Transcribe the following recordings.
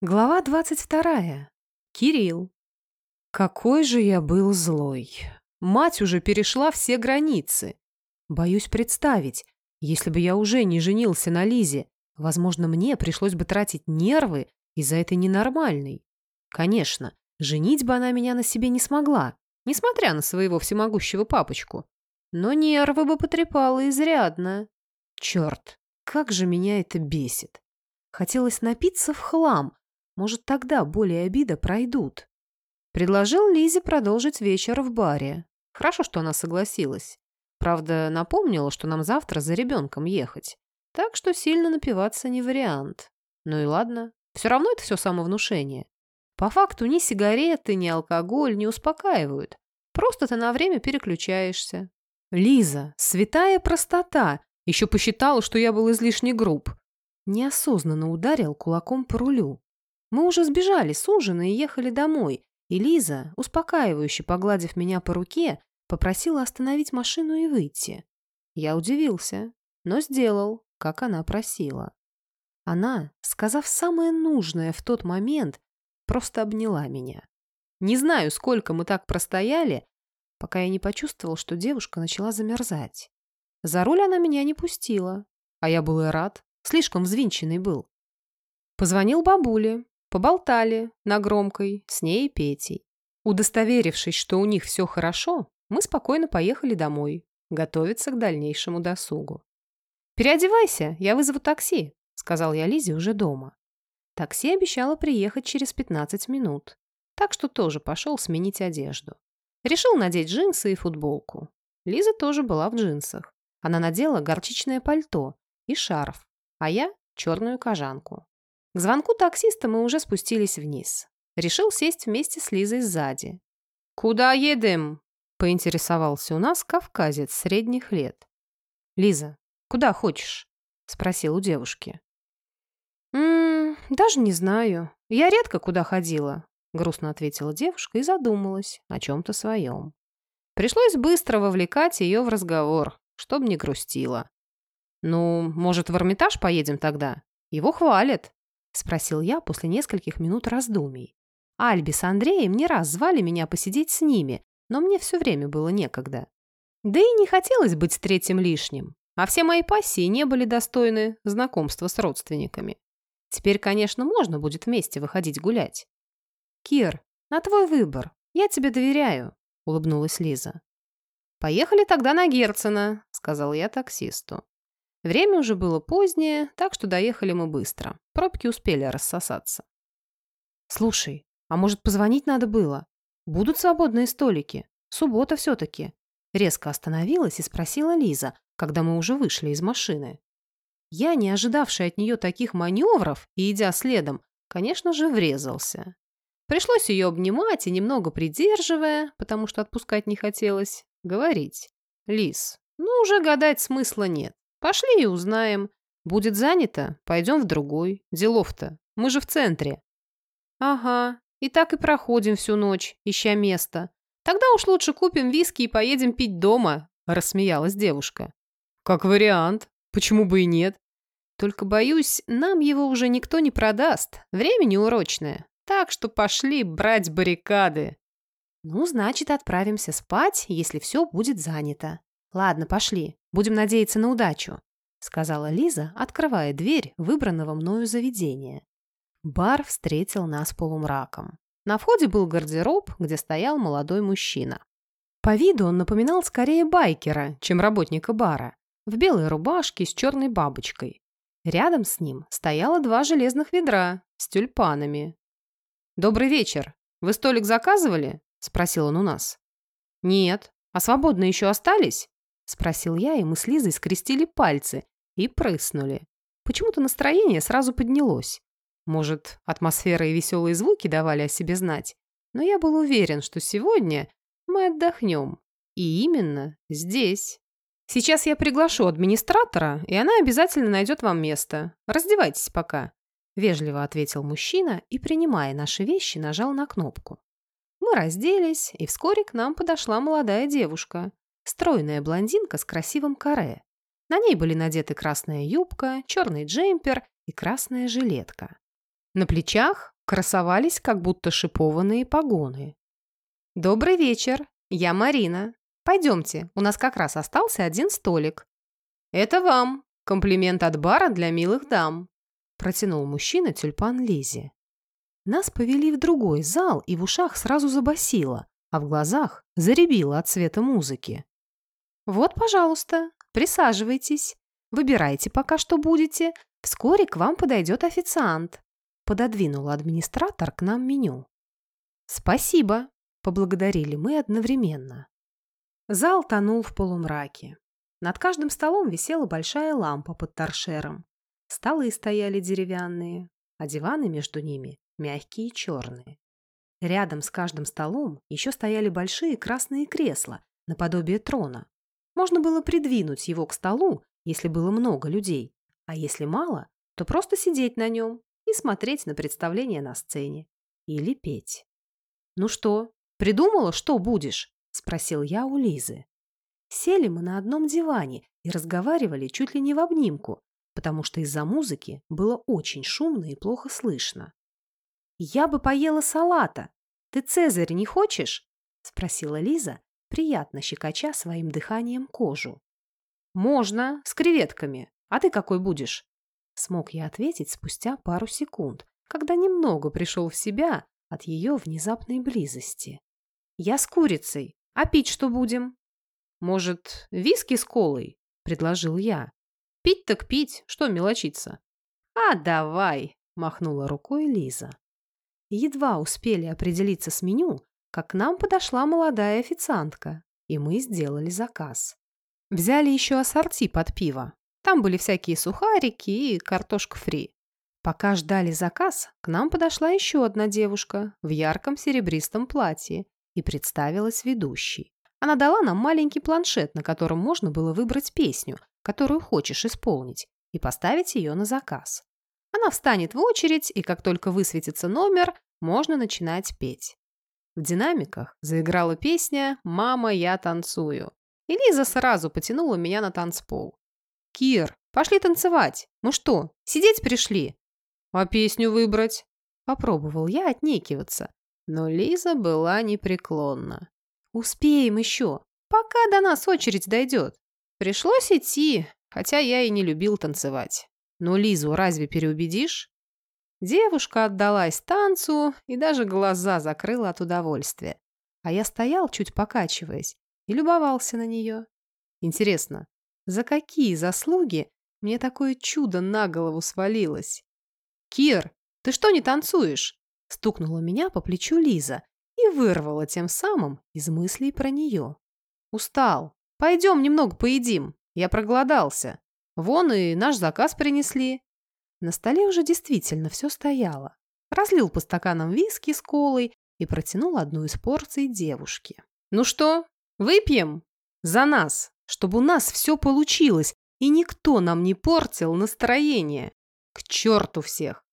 Глава двадцать вторая. Кирилл. Какой же я был злой. Мать уже перешла все границы. Боюсь представить, если бы я уже не женился на Лизе, возможно, мне пришлось бы тратить нервы из-за этой ненормальной. Конечно, женить бы она меня на себе не смогла, несмотря на своего всемогущего папочку. Но нервы бы потрепала изрядно. Черт, как же меня это бесит. Хотелось напиться в хлам, может, тогда боли и обида пройдут. Предложил Лизе продолжить вечер в баре. Хорошо, что она согласилась. Правда, напомнила, что нам завтра за ребенком ехать. Так что сильно напиваться не вариант. Ну и ладно. Все равно это все самовнушение. По факту ни сигареты, ни алкоголь не успокаивают. Просто ты на время переключаешься. Лиза, святая простота, еще посчитала, что я был излишне груб. Неосознанно ударил кулаком по рулю. Мы уже сбежали с ужина и ехали домой, и Лиза, успокаивающе погладив меня по руке, попросила остановить машину и выйти. Я удивился, но сделал, как она просила. Она, сказав самое нужное в тот момент, просто обняла меня. Не знаю, сколько мы так простояли, пока я не почувствовал, что девушка начала замерзать. За руль она меня не пустила, а я был и рад, слишком взвинченный был. Позвонил бабуле, Поболтали на громкой с ней и Петей. Удостоверившись, что у них все хорошо, мы спокойно поехали домой, готовиться к дальнейшему досугу. «Переодевайся, я вызову такси», — сказал я Лизе уже дома. Такси обещало приехать через 15 минут, так что тоже пошел сменить одежду. Решил надеть джинсы и футболку. Лиза тоже была в джинсах. Она надела горчичное пальто и шарф, а я — черную кожанку. К звонку таксиста мы уже спустились вниз. Решил сесть вместе с Лизой сзади. «Куда едем?» – поинтересовался у нас кавказец средних лет. «Лиза, куда хочешь?» – спросил у девушки. «М -м, даже не знаю. Я редко куда ходила», – грустно ответила девушка и задумалась о чем-то своем. Пришлось быстро вовлекать ее в разговор, чтобы не грустила. «Ну, может, в Эрмитаж поедем тогда? Его хвалят». — спросил я после нескольких минут раздумий. Альби с Андреем не раз звали меня посидеть с ними, но мне все время было некогда. Да и не хотелось быть третьим лишним, а все мои пассии не были достойны знакомства с родственниками. Теперь, конечно, можно будет вместе выходить гулять. «Кир, на твой выбор. Я тебе доверяю», — улыбнулась Лиза. «Поехали тогда на Герцена», — сказал я таксисту. Время уже было позднее, так что доехали мы быстро. Пробки успели рассосаться. «Слушай, а может, позвонить надо было? Будут свободные столики? Суббота все-таки». Резко остановилась и спросила Лиза, когда мы уже вышли из машины. Я, не ожидавший от нее таких маневров и идя следом, конечно же, врезался. Пришлось ее обнимать и, немного придерживая, потому что отпускать не хотелось, говорить. «Лиз, ну уже гадать смысла нет. Пошли и узнаем. Будет занято, пойдем в другой. Делов-то. Мы же в центре. Ага. И так и проходим всю ночь, ища место. Тогда уж лучше купим виски и поедем пить дома, рассмеялась девушка. Как вариант. Почему бы и нет? Только, боюсь, нам его уже никто не продаст. Время неурочное. Так что пошли брать баррикады. Ну, значит, отправимся спать, если все будет занято. Ладно, пошли. Будем надеяться на удачу», — сказала Лиза, открывая дверь выбранного мною заведения. Бар встретил нас полумраком. На входе был гардероб, где стоял молодой мужчина. По виду он напоминал скорее байкера, чем работника бара, в белой рубашке с черной бабочкой. Рядом с ним стояло два железных ведра с тюльпанами. «Добрый вечер. Вы столик заказывали?» – спросил он у нас. «Нет. А свободные еще остались?» Спросил я, и мы с Лизой скрестили пальцы и прыснули. Почему-то настроение сразу поднялось. Может, атмосфера и веселые звуки давали о себе знать. Но я был уверен, что сегодня мы отдохнем. И именно здесь. Сейчас я приглашу администратора, и она обязательно найдет вам место. Раздевайтесь пока. Вежливо ответил мужчина и, принимая наши вещи, нажал на кнопку. Мы разделись, и вскоре к нам подошла молодая девушка. Стройная блондинка с красивым каре. На ней были надеты красная юбка, черный джемпер и красная жилетка. На плечах красовались как будто шипованные погоны. «Добрый вечер, я Марина. Пойдемте, у нас как раз остался один столик». «Это вам. Комплимент от бара для милых дам», протянул мужчина тюльпан Лизе. Нас повели в другой зал, и в ушах сразу забасило, а в глазах заребило от цвета музыки. «Вот, пожалуйста, присаживайтесь. Выбирайте пока что будете. Вскоре к вам подойдет официант», пододвинула администратор к нам меню. «Спасибо», — поблагодарили мы одновременно. Зал тонул в полумраке. Над каждым столом висела большая лампа под торшером. Столы стояли деревянные, а диваны между ними мягкие и черные. Рядом с каждым столом еще стояли большие красные кресла, наподобие трона. Можно было придвинуть его к столу, если было много людей, а если мало, то просто сидеть на нем и смотреть на представление на сцене. Или петь. «Ну что, придумала, что будешь?» – спросил я у Лизы. Сели мы на одном диване и разговаривали чуть ли не в обнимку, потому что из-за музыки было очень шумно и плохо слышно. «Я бы поела салата. Ты цезарь не хочешь?» — спросила Лиза, приятно щекоча своим дыханием кожу. «Можно, с креветками. А ты какой будешь?» Смог я ответить спустя пару секунд, когда немного пришел в себя от ее внезапной близости. «Я с курицей. А пить что будем?» «Может, виски с колой?» — предложил я. «Пить так пить, что мелочиться?» «А давай!» — махнула рукой Лиза. Едва успели определиться с меню, как к нам подошла молодая официантка, и мы сделали заказ. Взяли еще ассорти под пиво. Там были всякие сухарики и картошка фри. Пока ждали заказ, к нам подошла еще одна девушка в ярком серебристом платье и представилась ведущей. Она дала нам маленький планшет, на котором можно было выбрать песню, которую хочешь исполнить, и поставить ее на заказ. Она встанет в очередь, и как только высветится номер, можно начинать петь. В динамиках заиграла песня «Мама, я танцую». И Лиза сразу потянула меня на танцпол. «Кир, пошли танцевать. Мы что, сидеть пришли?» «А песню выбрать?» Попробовал я отнекиваться, но Лиза была непреклонна. «Успеем еще, пока до нас очередь дойдет». Пришлось идти, хотя я и не любил танцевать. Но Лизу разве переубедишь? Девушка отдалась танцу и даже глаза закрыла от удовольствия. А я стоял, чуть покачиваясь, и любовался на нее. Интересно, за какие заслуги мне такое чудо на голову свалилось? «Кир, ты что не танцуешь?» Стукнула меня по плечу Лиза и вырвала тем самым из мыслей про нее. «Устал. Пойдем немного поедим. Я проголодался». Вон и наш заказ принесли. На столе уже действительно все стояло. Разлил по стаканам виски с колой и протянул одну из порций девушке. «Ну что, выпьем? За нас, чтобы у нас все получилось, и никто нам не портил настроение. К черту всех!»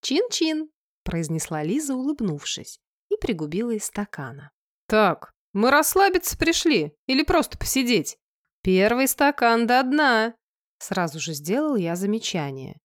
«Чин-чин!» – произнесла Лиза, улыбнувшись, и пригубила из стакана. «Так, мы расслабиться пришли или просто посидеть? Первый стакан до дна!» Сразу же сделал я замечание.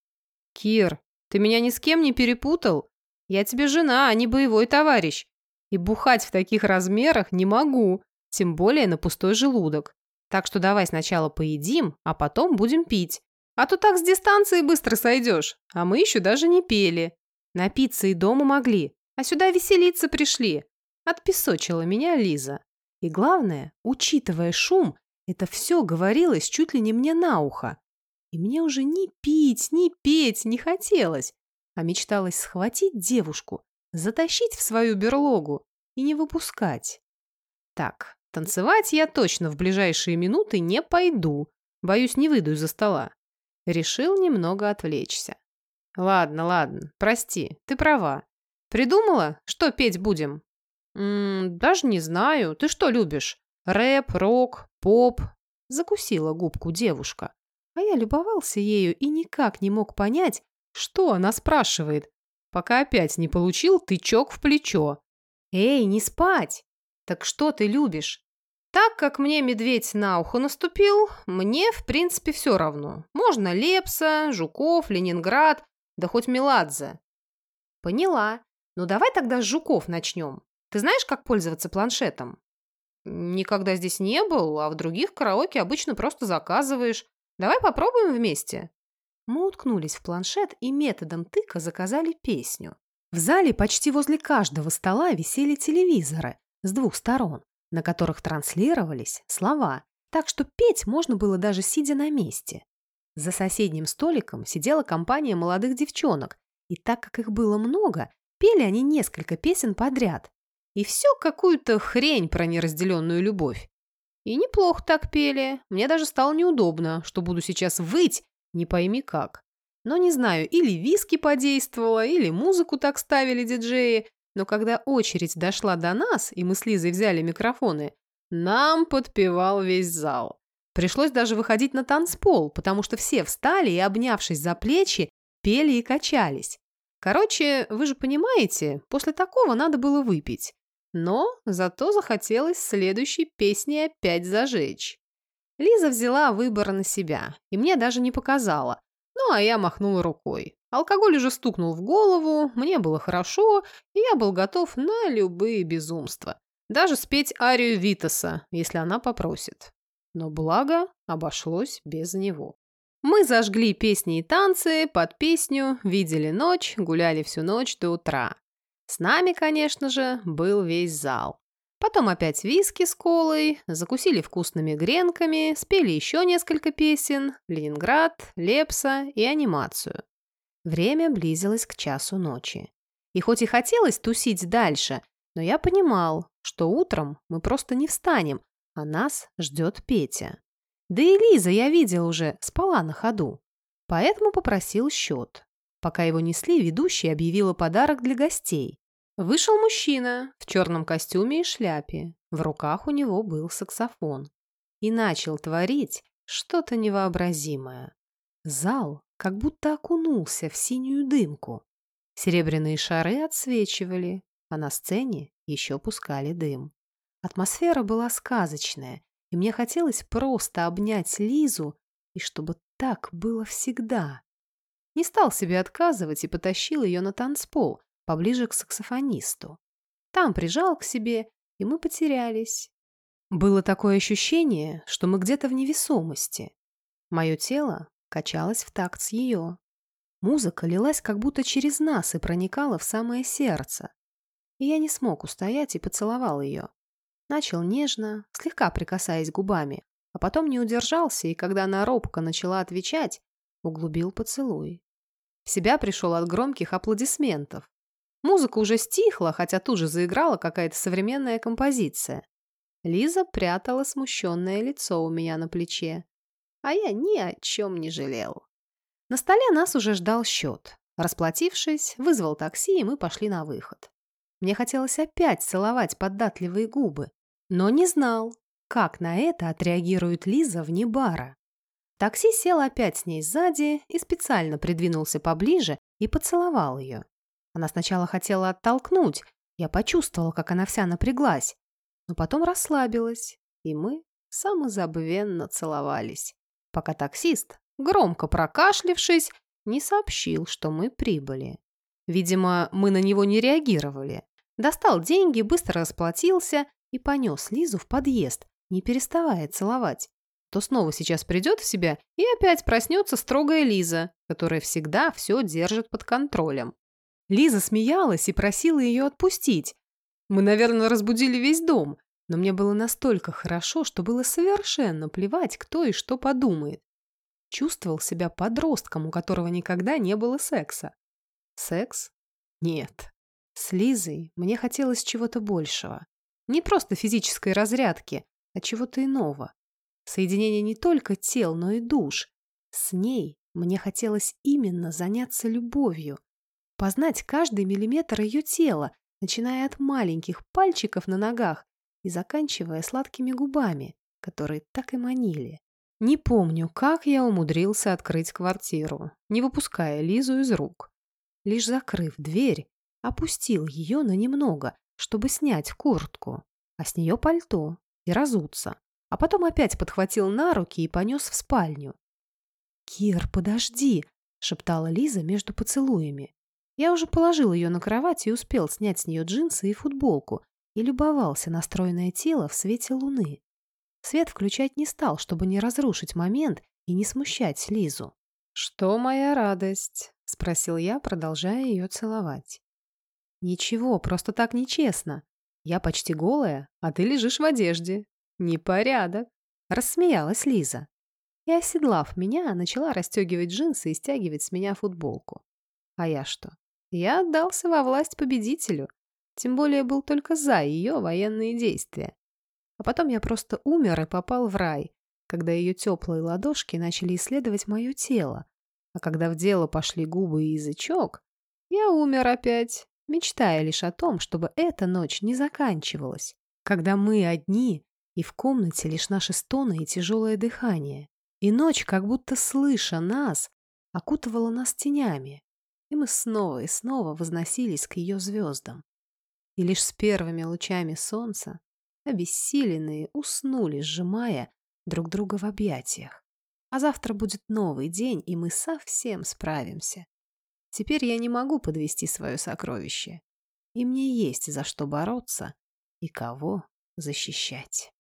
«Кир, ты меня ни с кем не перепутал? Я тебе жена, а не боевой товарищ. И бухать в таких размерах не могу, тем более на пустой желудок. Так что давай сначала поедим, а потом будем пить. А то так с дистанции быстро сойдешь, а мы еще даже не пели. Напиться и дома могли, а сюда веселиться пришли». Отпесочила меня Лиза. И главное, учитывая шум, это все говорилось чуть ли не мне на ухо. И мне уже ни пить, ни петь не хотелось, а мечталось схватить девушку, затащить в свою берлогу и не выпускать. Так, танцевать я точно в ближайшие минуты не пойду, боюсь, не выйду из-за стола. Решил немного отвлечься. Ладно, ладно, прости, ты права. Придумала, что петь будем? М даже не знаю. Ты что любишь? Рэп, рок, поп? Закусила губку девушка. А я любовался ею и никак не мог понять, что она спрашивает, пока опять не получил тычок в плечо. «Эй, не спать! Так что ты любишь?» Так как мне медведь на ухо наступил, мне, в принципе, все равно. Можно Лепса, Жуков, Ленинград, да хоть Меладзе. Поняла. Ну давай тогда с жуков начнем. Ты знаешь, как пользоваться планшетом? Никогда здесь не был, а в других караоке обычно просто заказываешь. Давай попробуем вместе. Мы уткнулись в планшет и методом тыка заказали песню. В зале почти возле каждого стола висели телевизоры с двух сторон, на которых транслировались слова, так что петь можно было даже сидя на месте. За соседним столиком сидела компания молодых девчонок, и так как их было много, пели они несколько песен подряд. И все какую-то хрень про неразделенную любовь. И неплохо так пели. Мне даже стало неудобно, что буду сейчас выть, не пойми как. Но не знаю, или виски подействовало, или музыку так ставили диджеи. Но когда очередь дошла до нас, и мы с Лизой взяли микрофоны, нам подпевал весь зал. Пришлось даже выходить на танцпол, потому что все встали и, обнявшись за плечи, пели и качались. Короче, вы же понимаете, после такого надо было выпить. Но зато захотелось следующей песни опять зажечь. Лиза взяла выбор на себя, и мне даже не показала. Ну, а я махнула рукой. Алкоголь уже стукнул в голову, мне было хорошо, и я был готов на любые безумства. Даже спеть арию Витаса, если она попросит. Но благо обошлось без него. Мы зажгли песни и танцы, под песню, видели ночь, гуляли всю ночь до утра. С нами, конечно же, был весь зал. Потом опять виски с колой, закусили вкусными гренками, спели еще несколько песен, Ленинград, Лепса и анимацию. Время близилось к часу ночи. И хоть и хотелось тусить дальше, но я понимал, что утром мы просто не встанем, а нас ждет Петя. Да и Лиза, я видел уже, спала на ходу. Поэтому попросил счет. Пока его несли, ведущая объявила подарок для гостей. Вышел мужчина в черном костюме и шляпе. В руках у него был саксофон. И начал творить что-то невообразимое. Зал как будто окунулся в синюю дымку. Серебряные шары отсвечивали, а на сцене еще пускали дым. Атмосфера была сказочная, и мне хотелось просто обнять Лизу, и чтобы так было всегда. Не стал себе отказывать и потащил ее на танцпол, поближе к саксофонисту. Там прижал к себе, и мы потерялись. Было такое ощущение, что мы где-то в невесомости. Мое тело качалось в такт с ее. Музыка лилась как будто через нас и проникала в самое сердце. И я не смог устоять и поцеловал ее. Начал нежно, слегка прикасаясь губами, а потом не удержался, и когда она робко начала отвечать, углубил поцелуй. В себя пришел от громких аплодисментов. Музыка уже стихла, хотя тут же заиграла какая-то современная композиция. Лиза прятала смущенное лицо у меня на плече. А я ни о чем не жалел. На столе нас уже ждал счет. Расплатившись, вызвал такси, и мы пошли на выход. Мне хотелось опять целовать податливые губы, но не знал, как на это отреагирует Лиза вне бара. Такси сел опять с ней сзади и специально придвинулся поближе и поцеловал ее. Она сначала хотела оттолкнуть, я почувствовала, как она вся напряглась, но потом расслабилась, и мы самозабвенно целовались, пока таксист, громко прокашлившись, не сообщил, что мы прибыли. Видимо, мы на него не реагировали. Достал деньги, быстро расплатился и понес Лизу в подъезд, не переставая целовать. То снова сейчас придет в себя и опять проснется строгая Лиза, которая всегда все держит под контролем. Лиза смеялась и просила ее отпустить. Мы, наверное, разбудили весь дом, но мне было настолько хорошо, что было совершенно плевать, кто и что подумает. Чувствовал себя подростком, у которого никогда не было секса. Секс? Нет. С Лизой мне хотелось чего-то большего. Не просто физической разрядки, а чего-то иного. Соединение не только тел, но и душ. С ней мне хотелось именно заняться любовью. Познать каждый миллиметр ее тела, начиная от маленьких пальчиков на ногах и заканчивая сладкими губами, которые так и манили. Не помню, как я умудрился открыть квартиру, не выпуская Лизу из рук. Лишь закрыв дверь, опустил ее на немного, чтобы снять куртку, а с нее пальто и разуться, а потом опять подхватил на руки и понес в спальню. «Кир, подожди!» — шептала Лиза между поцелуями. Я уже положил ее на кровать и успел снять с нее джинсы и футболку и любовался на тело в свете луны. Свет включать не стал, чтобы не разрушить момент и не смущать Лизу. «Что моя радость?» — спросил я, продолжая ее целовать. «Ничего, просто так нечестно. Я почти голая, а ты лежишь в одежде. Непорядок!» — рассмеялась Лиза. И, оседлав меня, начала расстегивать джинсы и стягивать с меня футболку. А я что? Я отдался во власть победителю. Тем более был только за ее военные действия. А потом я просто умер и попал в рай, когда ее теплые ладошки начали исследовать мое тело. А когда в дело пошли губы и язычок, я умер опять, мечтая лишь о том, чтобы эта ночь не заканчивалась, когда мы одни и в комнате лишь наши стоны и тяжелое дыхание. И ночь, как будто слыша нас, окутывала нас тенями, и мы снова и снова возносились к ее звездам. И лишь с первыми лучами солнца, обессиленные, уснули, сжимая друг друга в объятиях. А завтра будет новый день, и мы совсем справимся. Теперь я не могу подвести свое сокровище. И мне есть за что бороться и кого защищать.